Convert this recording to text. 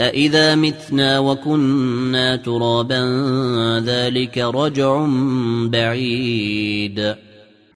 أإذا متنا وكنا ترابا ذلك رجع بعيد